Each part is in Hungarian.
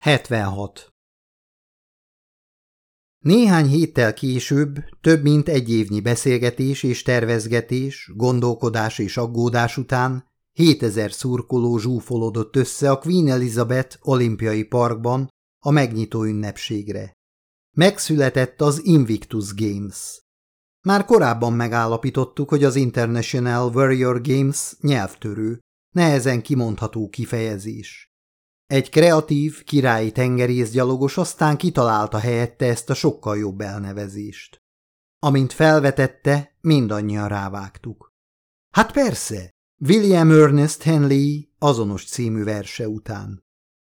76. Néhány héttel később, több mint egy évnyi beszélgetés és tervezgetés, gondolkodás és aggódás után 7000 szurkoló zsúfolódott össze a Queen Elizabeth olimpiai parkban a megnyitó ünnepségre. Megszületett az Invictus Games. Már korábban megállapítottuk, hogy az International Warrior Games nyelvtörő, nehezen kimondható kifejezés. Egy kreatív, királyi tengerészgyalogos aztán kitalálta helyette ezt a sokkal jobb elnevezést. Amint felvetette, mindannyian rávágtuk. Hát persze, William Ernest Henley azonos című verse után.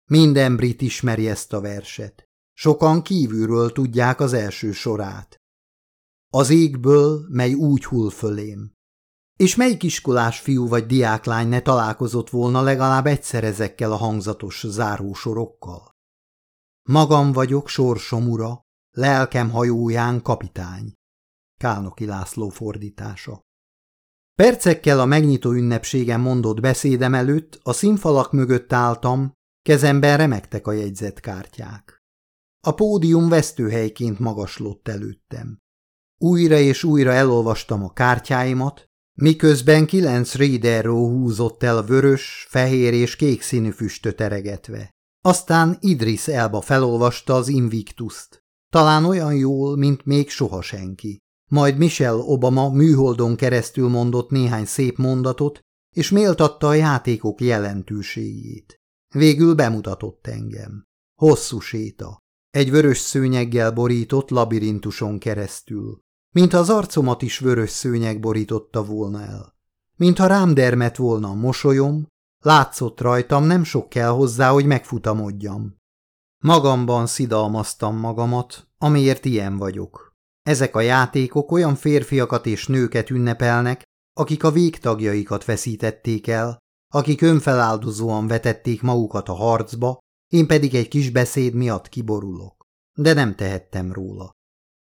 Minden brit ismeri ezt a verset. Sokan kívülről tudják az első sorát. Az égből, mely úgy hull fölém. És melyik iskolás fiú vagy diáklány ne találkozott volna legalább egyszer ezekkel a hangzatos zárósorokkal? Magam vagyok sorsom ura, lelkem hajóján kapitány. Kálnoki László fordítása. Percekkel a megnyitó ünnepségen mondott beszédem előtt a színfalak mögött álltam, kezemben remektek a jegyzetkártyák. A pódium vesztőhelyként magaslott előttem. Újra és újra elolvastam a kártyáimat, miközben kilenc Rideró húzott el vörös, fehér és kék színű füstöt eregetve. Aztán Idris Elba felolvasta az Invictus-t, talán olyan jól, mint még soha senki. Majd Michelle Obama műholdon keresztül mondott néhány szép mondatot, és méltatta a játékok jelentőségét. Végül bemutatott engem. Hosszú séta. Egy vörös szőnyeggel borított labirintuson keresztül mintha az arcomat is vörös szőnyeg borította volna el. Mintha rám dermet volna a mosolyom, látszott rajtam, nem sok kell hozzá, hogy megfutamodjam. Magamban szidalmaztam magamat, amiért ilyen vagyok. Ezek a játékok olyan férfiakat és nőket ünnepelnek, akik a végtagjaikat veszítették el, akik önfeláldozóan vetették magukat a harcba, én pedig egy kis beszéd miatt kiborulok. De nem tehettem róla.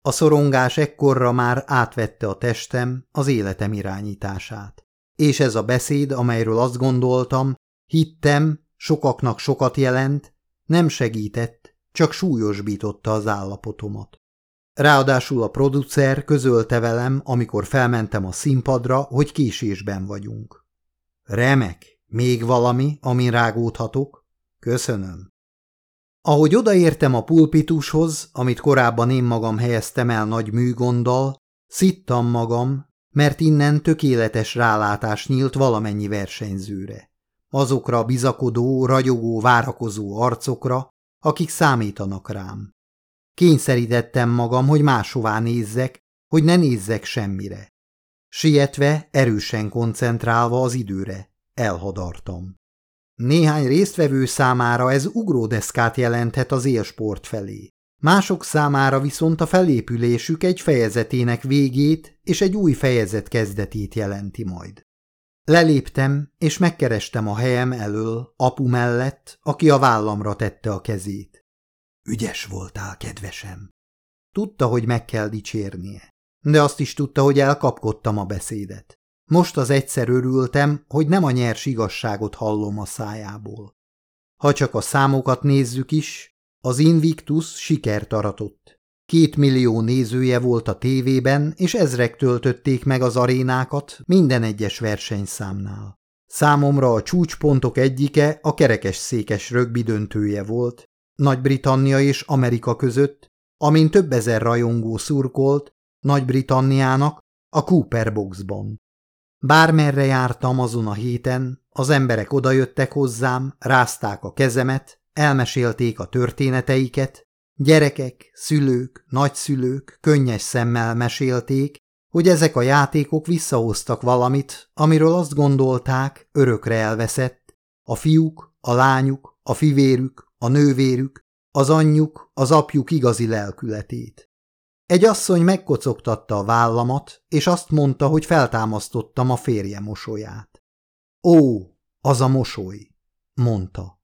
A szorongás ekkorra már átvette a testem, az életem irányítását. És ez a beszéd, amelyről azt gondoltam, hittem, sokaknak sokat jelent, nem segített, csak súlyosbította az állapotomat. Ráadásul a producer közölte velem, amikor felmentem a színpadra, hogy késésben vagyunk. Remek, még valami, amin rágódhatok? Köszönöm. Ahogy odaértem a pulpitushoz, amit korábban én magam helyeztem el nagy műgonddal, szittam magam, mert innen tökéletes rálátás nyílt valamennyi versenyzőre. Azokra a bizakodó, ragyogó, várakozó arcokra, akik számítanak rám. Kényszerítettem magam, hogy máshová nézzek, hogy ne nézzek semmire. Sietve, erősen koncentrálva az időre, elhadartam. Néhány résztvevő számára ez ugródeszkát jelenthet az élsport felé. Mások számára viszont a felépülésük egy fejezetének végét és egy új fejezet kezdetét jelenti majd. Leléptem, és megkerestem a helyem elől, apu mellett, aki a vállamra tette a kezét. Ügyes voltál, kedvesem. Tudta, hogy meg kell dicsérnie, de azt is tudta, hogy elkapkodtam a beszédet. Most az egyszer örültem, hogy nem a nyers igazságot hallom a szájából. Ha csak a számokat nézzük is, az Invictus sikert aratott. Két millió nézője volt a tévében, és ezrek töltötték meg az arénákat minden egyes versenyszámnál. Számomra a csúcspontok egyike a kerekes székes rögbi döntője volt, Nagy-Britannia és Amerika között, amin több ezer rajongó szurkolt, Nagy-Britanniának a Cooper boxban. Bármerre jártam azon a héten, az emberek odajöttek hozzám, rázták a kezemet, elmesélték a történeteiket, gyerekek, szülők, nagyszülők könnyes szemmel mesélték, hogy ezek a játékok visszahoztak valamit, amiről azt gondolták, örökre elveszett, a fiúk, a lányuk, a fivérük, a nővérük, az anyjuk, az apjuk igazi lelkületét. Egy asszony megkocogtatta a vállamat, és azt mondta, hogy feltámasztottam a férje mosolyát. Ó, az a mosoly, mondta.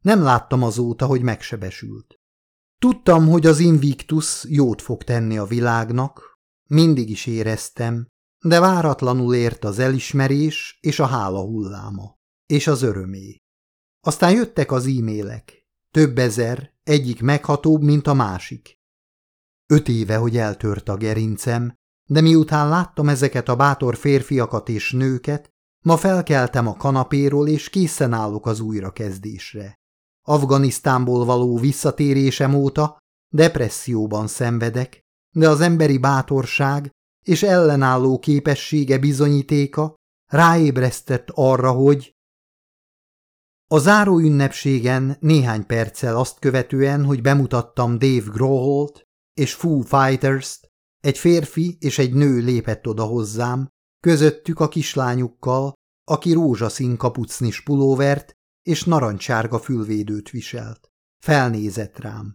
Nem láttam azóta, hogy megsebesült. Tudtam, hogy az Invictus jót fog tenni a világnak, mindig is éreztem, de váratlanul ért az elismerés és a hála hulláma, és az örömé. Aztán jöttek az e-mailek. Több ezer, egyik meghatóbb, mint a másik. Öt éve, hogy eltört a gerincem, de miután láttam ezeket a bátor férfiakat és nőket, ma felkeltem a kanapéról, és készen állok az újrakezdésre. Afganisztánból való visszatérésem óta depresszióban szenvedek, de az emberi bátorság és ellenálló képessége bizonyítéka ráébresztett arra, hogy a záró ünnepségen néhány perccel azt követően, hogy bemutattam Dave Groholt és Foo Fighters-t, egy férfi és egy nő lépett oda hozzám, közöttük a kislányukkal, aki rózsaszín kapucnis pulóvert és narancsárga fülvédőt viselt. Felnézett rám.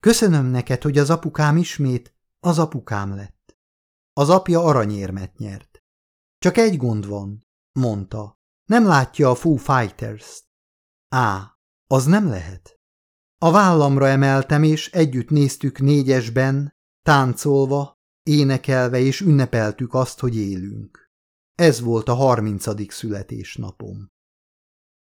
Köszönöm neked, hogy az apukám ismét az apukám lett. Az apja aranyérmet nyert. Csak egy gond van, mondta. Nem látja a Foo Fighters-t. Á, az nem lehet. A vállamra emeltem, és együtt néztük négyesben, táncolva, énekelve és ünnepeltük azt, hogy élünk. Ez volt a harmincadik születésnapom.